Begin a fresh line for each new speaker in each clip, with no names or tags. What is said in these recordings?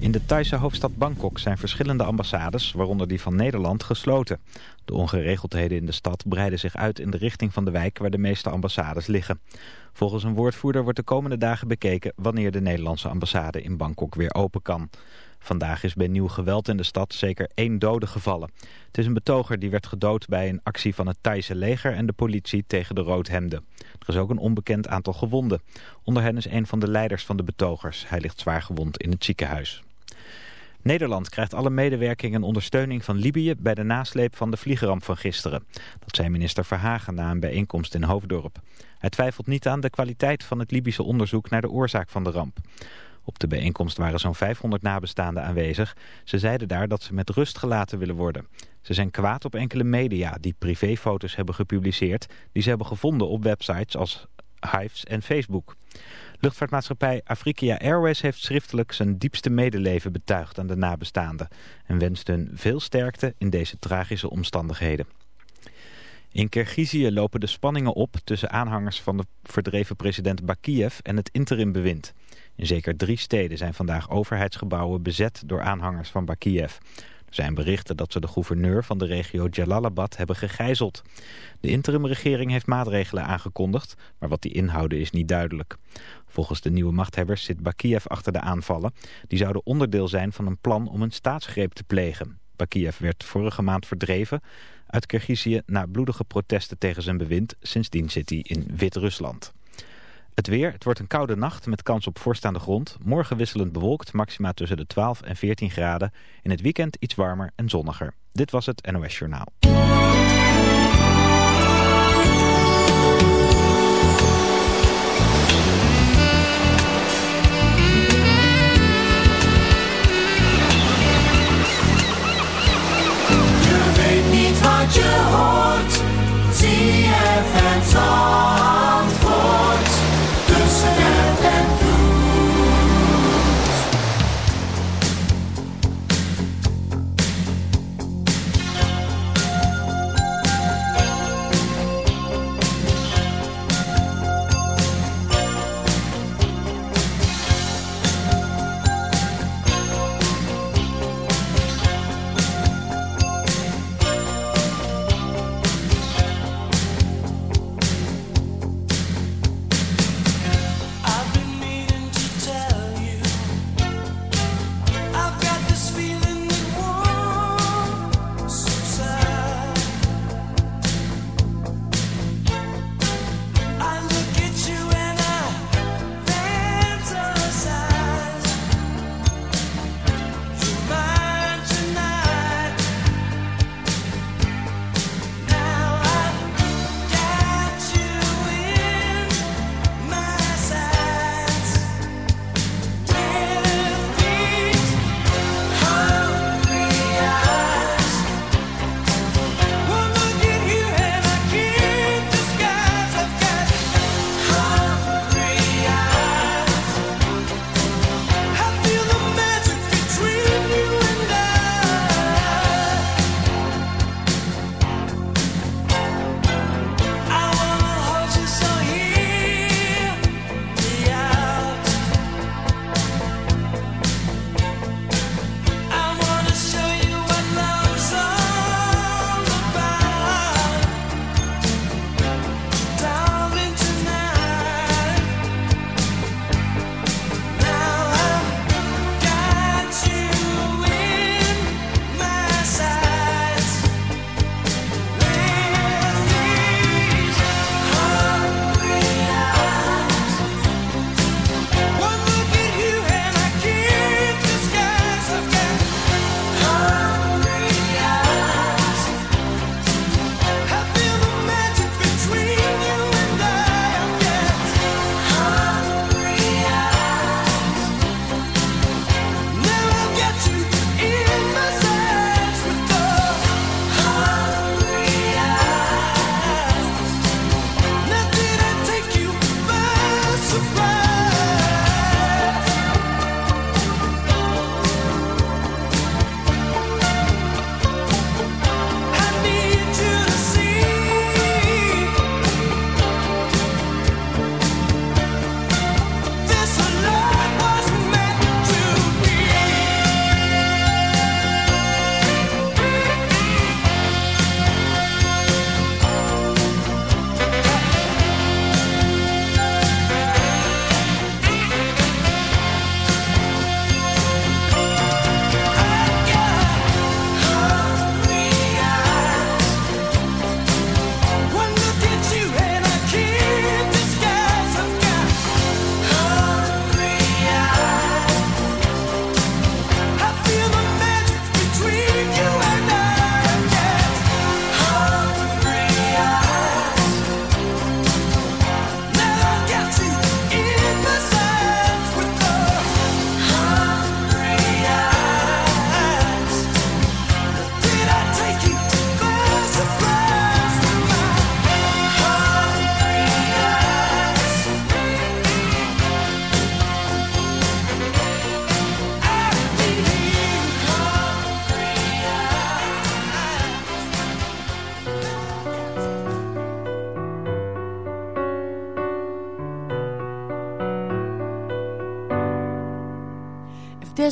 In de Thaise hoofdstad Bangkok zijn verschillende ambassades, waaronder die van Nederland, gesloten. De ongeregeldheden in de stad breiden zich uit in de richting van de wijk waar de meeste ambassades liggen. Volgens een woordvoerder wordt de komende dagen bekeken wanneer de Nederlandse ambassade in Bangkok weer open kan. Vandaag is bij nieuw geweld in de stad zeker één dode gevallen. Het is een betoger die werd gedood bij een actie van het Thaise leger en de politie tegen de roodhemden. Er is ook een onbekend aantal gewonden. Onder hen is een van de leiders van de betogers. Hij ligt zwaar gewond in het ziekenhuis. Nederland krijgt alle medewerking en ondersteuning van Libië bij de nasleep van de vliegeramp van gisteren. Dat zei minister Verhagen na een bijeenkomst in Hoofddorp. Hij twijfelt niet aan de kwaliteit van het Libische onderzoek naar de oorzaak van de ramp. Op de bijeenkomst waren zo'n 500 nabestaanden aanwezig. Ze zeiden daar dat ze met rust gelaten willen worden. Ze zijn kwaad op enkele media die privéfoto's hebben gepubliceerd... die ze hebben gevonden op websites als Hives en Facebook. Luchtvaartmaatschappij Afrika Airways heeft schriftelijk zijn diepste medeleven betuigd aan de nabestaanden... en wenst hun veel sterkte in deze tragische omstandigheden. In Kirgizië lopen de spanningen op tussen aanhangers van de verdreven president Bakiev en het interimbewind. In zeker drie steden zijn vandaag overheidsgebouwen bezet door aanhangers van Bakiev. Er zijn berichten dat ze de gouverneur van de regio Jalalabad hebben gegijzeld. De interimregering heeft maatregelen aangekondigd, maar wat die inhouden is niet duidelijk. Volgens de nieuwe machthebbers zit Bakiev achter de aanvallen. Die zouden onderdeel zijn van een plan om een staatsgreep te plegen. Bakiev werd vorige maand verdreven uit Kirgizië na bloedige protesten tegen zijn bewind. Sindsdien zit hij in Wit-Rusland. Het weer, het wordt een koude nacht met kans op vorst aan de grond. Morgen wisselend bewolkt, maxima tussen de 12 en 14 graden. In het weekend iets warmer en zonniger. Dit was het NOS Journaal.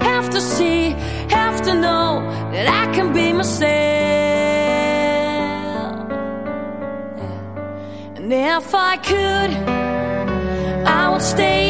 have to see have to know that I can be myself. And if I could I would stay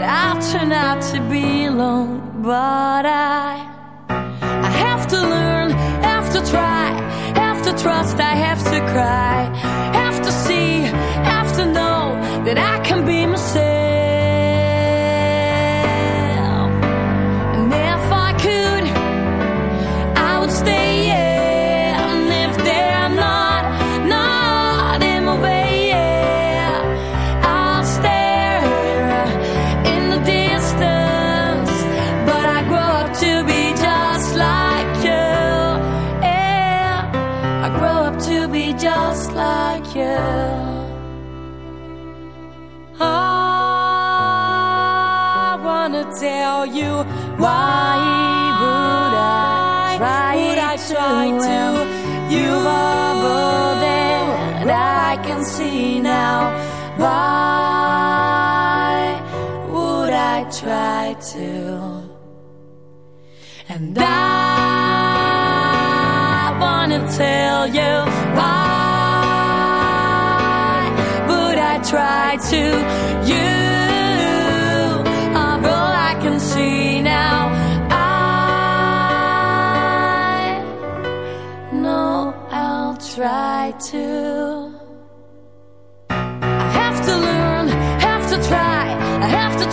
that I'll turn out to be alone. But I, I have to learn, have to try, have to trust, I have to cry, why would I try would I try to? you are more than I can see now. Why would I try to? And I wanna tell you why would I try to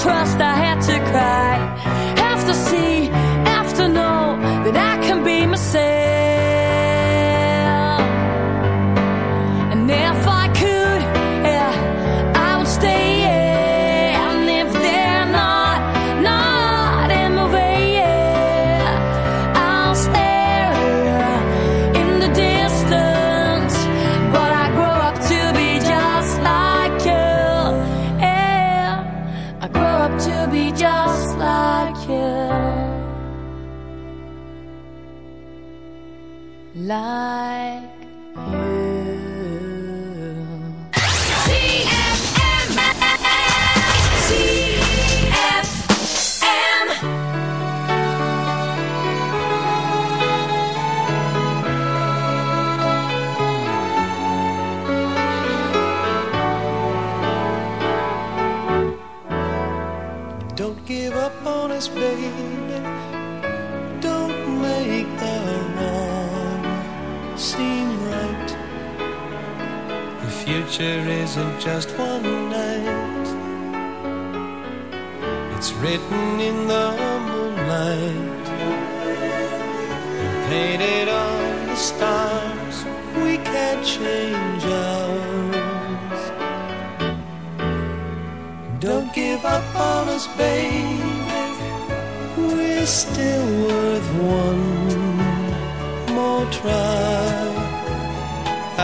trust I Like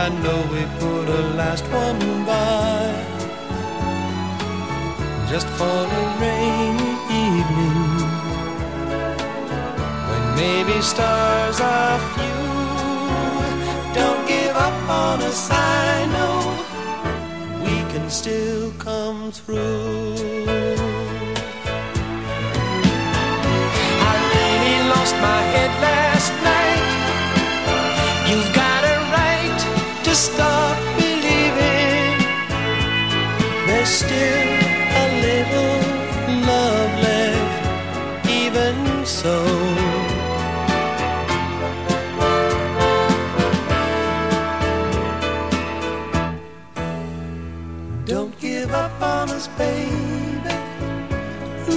I
know we put a last one by just for a rainy evening when maybe stars are few. Don't give up on us, I know we can still come through. I really lost my head last to stop believing there's still a little love left, even so. Don't give up on us, baby.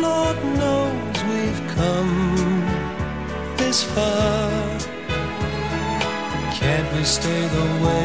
Lord knows we've come this far. Can't we stay the way?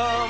come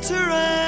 Later,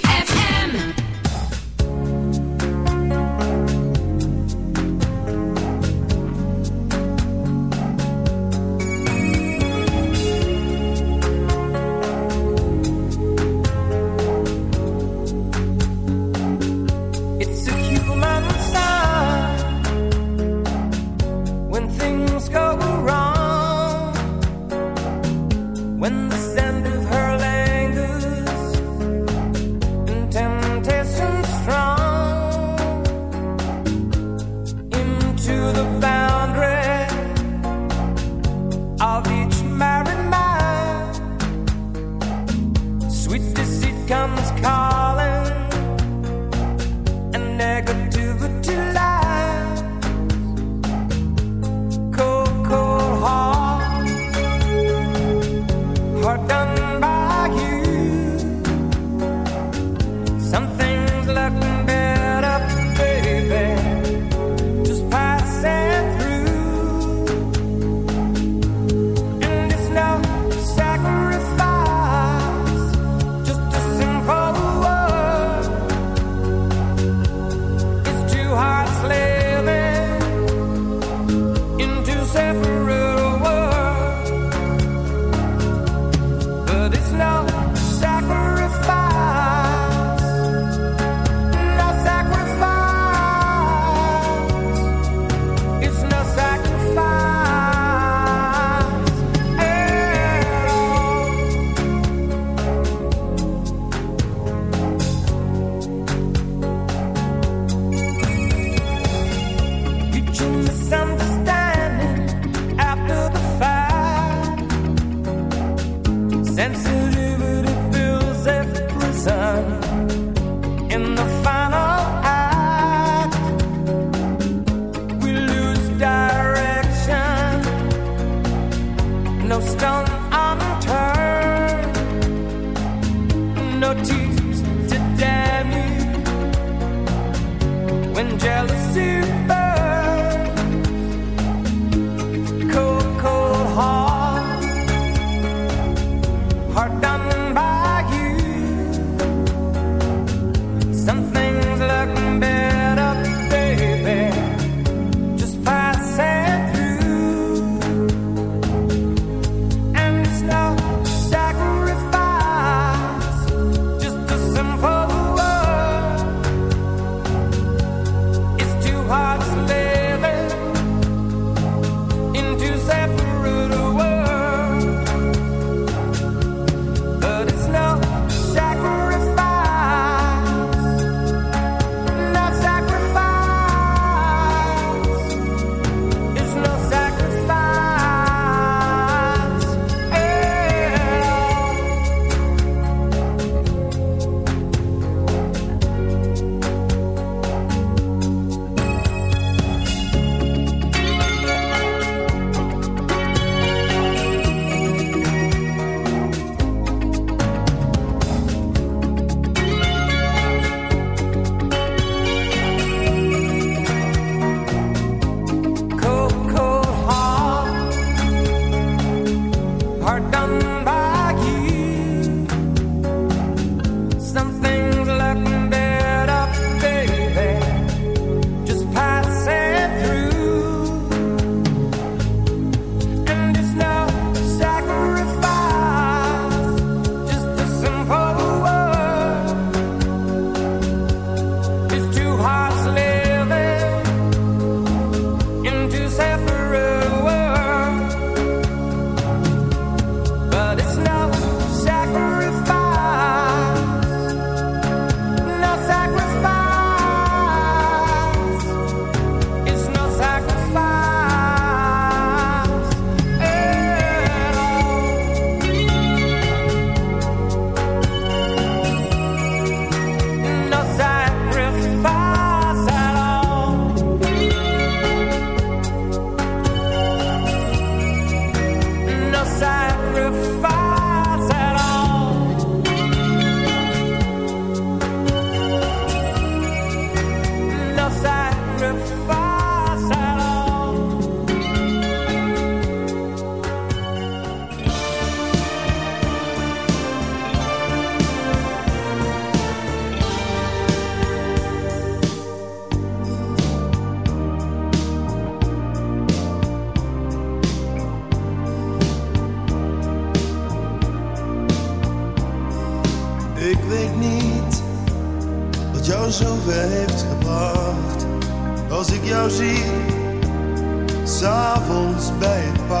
s'avonds bij het paard.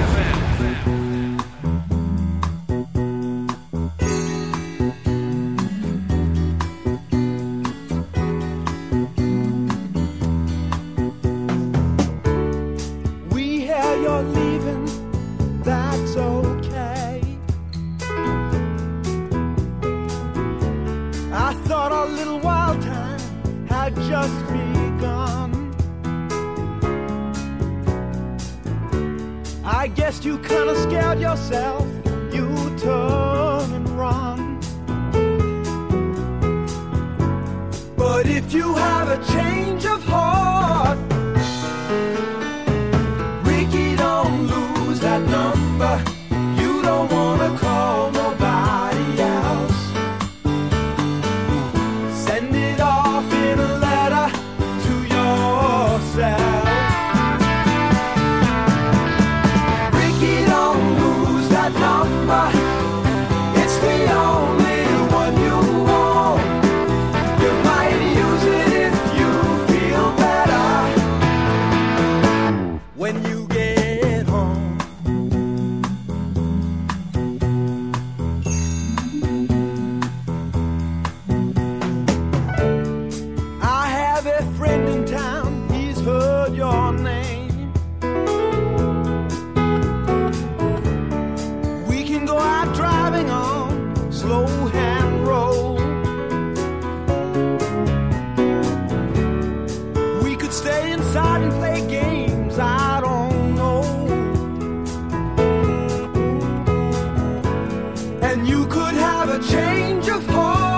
could have a change of heart.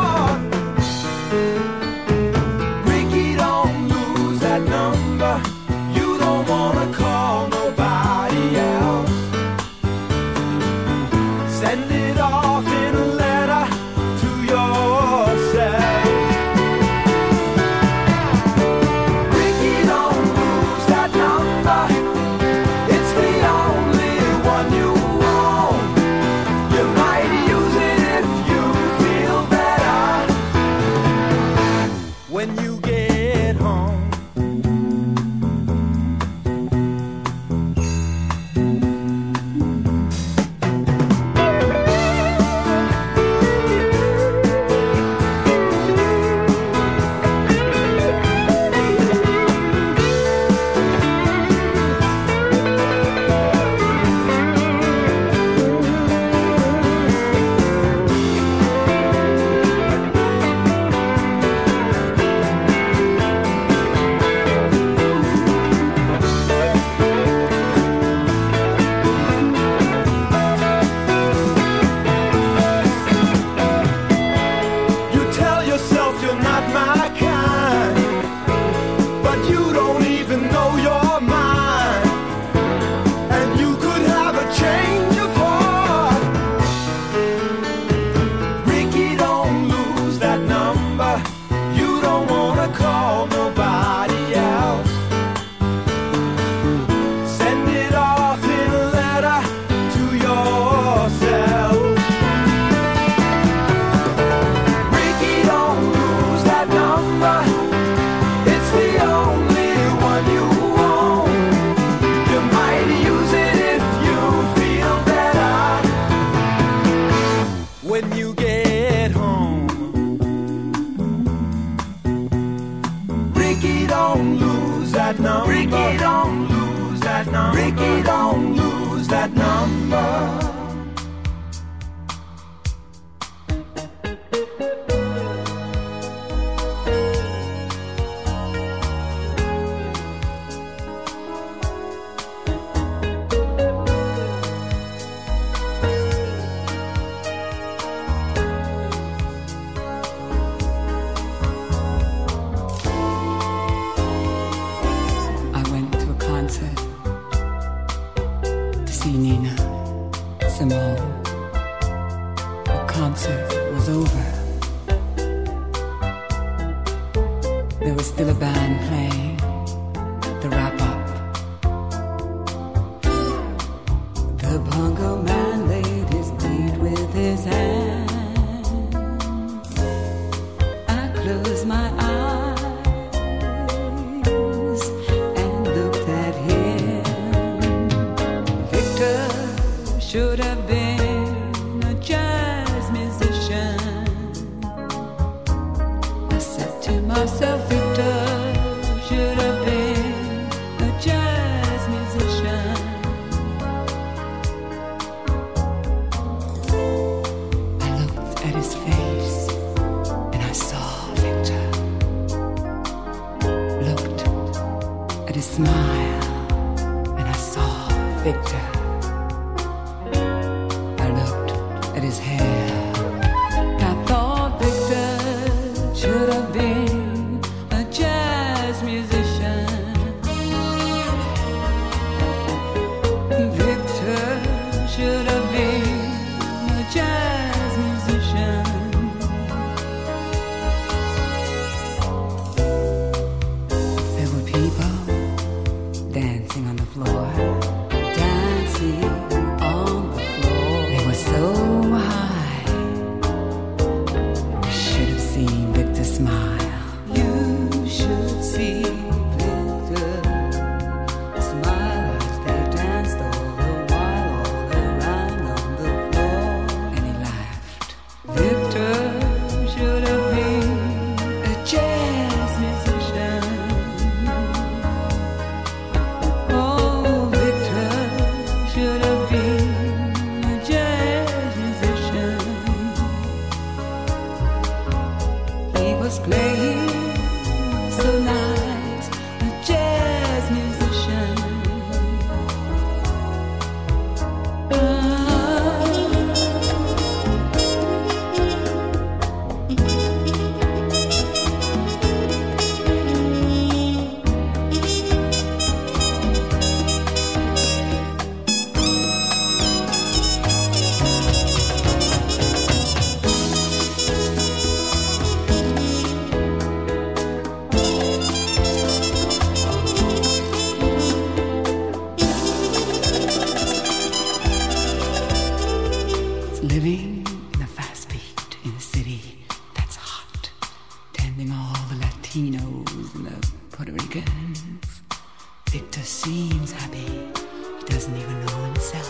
seems happy. He doesn't even know himself.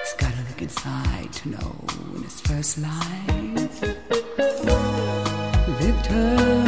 He's gotta look inside to know in his first life. Victor.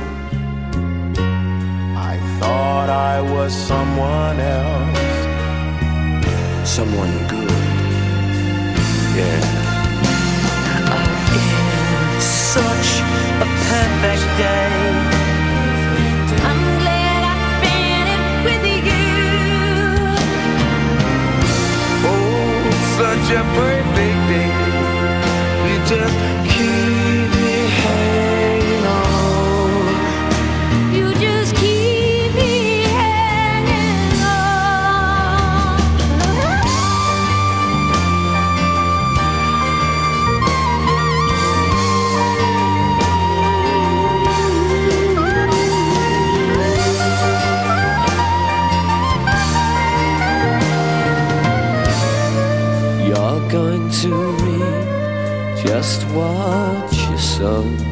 I thought I was someone else.
someone good. Yeah.
Oh, It's such a perfect day.
I'm glad I spent it with you.
Oh, such a perfect day. You just keep
you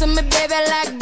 to
me, baby, like